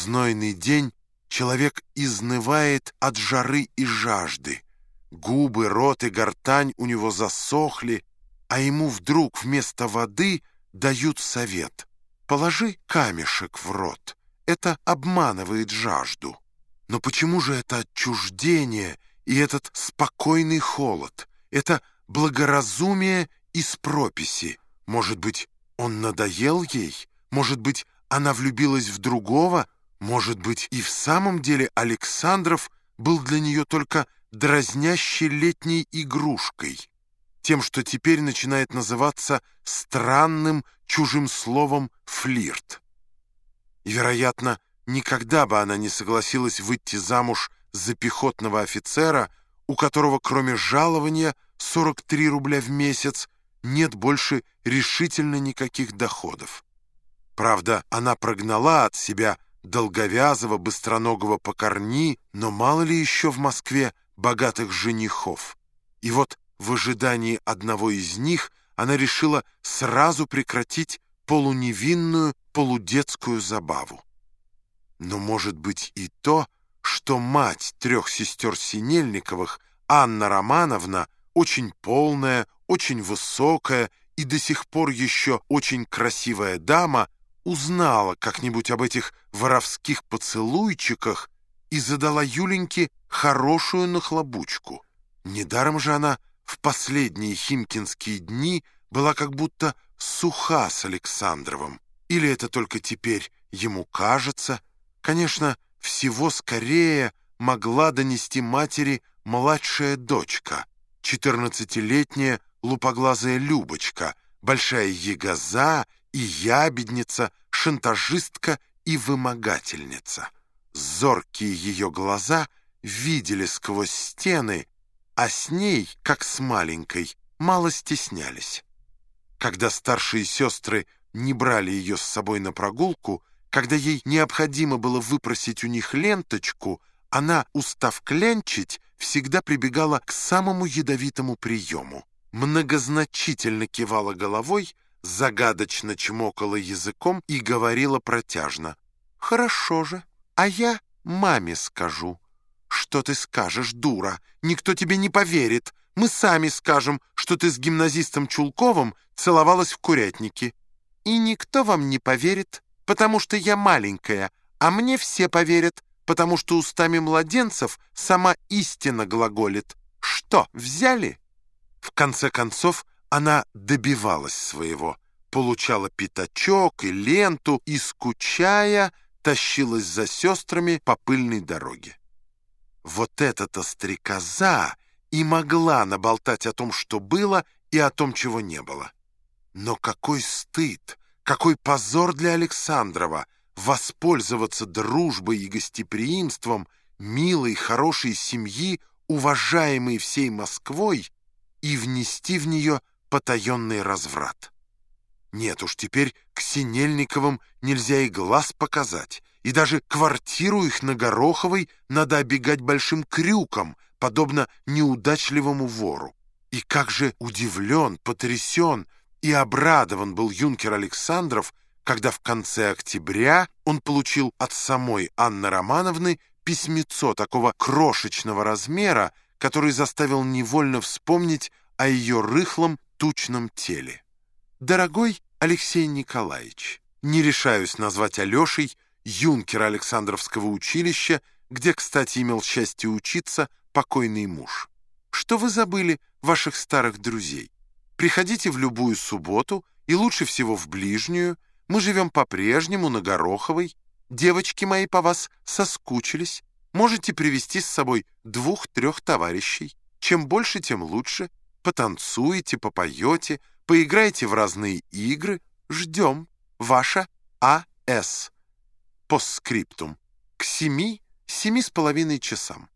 знойный день человек изнывает от жары и жажды. Губы, рот и гортань у него засохли, а ему вдруг вместо воды дают совет. Положи камешек в рот. Это обманывает жажду. Но почему же это отчуждение и этот спокойный холод? Это благоразумие из прописи. Может быть, он надоел ей? Может быть, она влюбилась в другого? Может быть, и в самом деле Александров был для нее только дразнящей летней игрушкой, тем, что теперь начинает называться странным чужим словом «флирт». И, вероятно, никогда бы она не согласилась выйти замуж за пехотного офицера, у которого кроме жалования 43 рубля в месяц нет больше решительно никаких доходов. Правда, она прогнала от себя долговязого, быстроногого покорни, но мало ли еще в Москве богатых женихов. И вот в ожидании одного из них она решила сразу прекратить полуневинную, полудетскую забаву. Но может быть и то, что мать трех сестер Синельниковых, Анна Романовна, очень полная, очень высокая и до сих пор еще очень красивая дама, узнала как-нибудь об этих воровских поцелуйчиках и задала Юленьке хорошую нахлобучку. Недаром же она в последние химкинские дни была как будто суха с Александровым. Или это только теперь ему кажется? Конечно, всего скорее могла донести матери младшая дочка, четырнадцатилетняя лупоглазая Любочка, большая ягоза и ябедница, шантажистка и вымогательница. Зоркие ее глаза видели сквозь стены, а с ней, как с маленькой, мало стеснялись. Когда старшие сестры не брали ее с собой на прогулку, когда ей необходимо было выпросить у них ленточку, она, устав клянчить, всегда прибегала к самому ядовитому приему. Многозначительно кивала головой, загадочно чмокала языком и говорила протяжно. «Хорошо же, а я маме скажу». «Что ты скажешь, дура? Никто тебе не поверит. Мы сами скажем, что ты с гимназистом Чулковым целовалась в курятнике». «И никто вам не поверит, потому что я маленькая, а мне все поверят, потому что устами младенцев сама истина глаголит. Что, взяли?» В конце концов, она добивалась своего, получала пятачок и ленту и, скучая, тащилась за сестрами по пыльной дороге. Вот эта-то стрекоза и могла наболтать о том, что было, и о том, чего не было. Но какой стыд, какой позор для Александрова воспользоваться дружбой и гостеприимством милой, хорошей семьи, уважаемой всей Москвой, и внести в нее потаенный разврат. Нет уж, теперь к Синельниковым нельзя и глаз показать, и даже квартиру их на Гороховой надо обегать большим крюком, подобно неудачливому вору. И как же удивлен, потрясен и обрадован был юнкер Александров, когда в конце октября он получил от самой Анны Романовны письмецо такого крошечного размера, который заставил невольно вспомнить о ее рыхлом тучном теле. «Дорогой Алексей Николаевич, не решаюсь назвать Алешей юнкера Александровского училища, где, кстати, имел счастье учиться покойный муж. Что вы забыли ваших старых друзей? Приходите в любую субботу и лучше всего в ближнюю. Мы живем по-прежнему на Гороховой. Девочки мои по вас соскучились. Можете привести с собой двух-трех товарищей. Чем больше, тем лучше. Потанцуете, попоете, поиграете в разные игры. Ждем. Ваша А.С. Постскриптум. К семи, семи с половиной часам.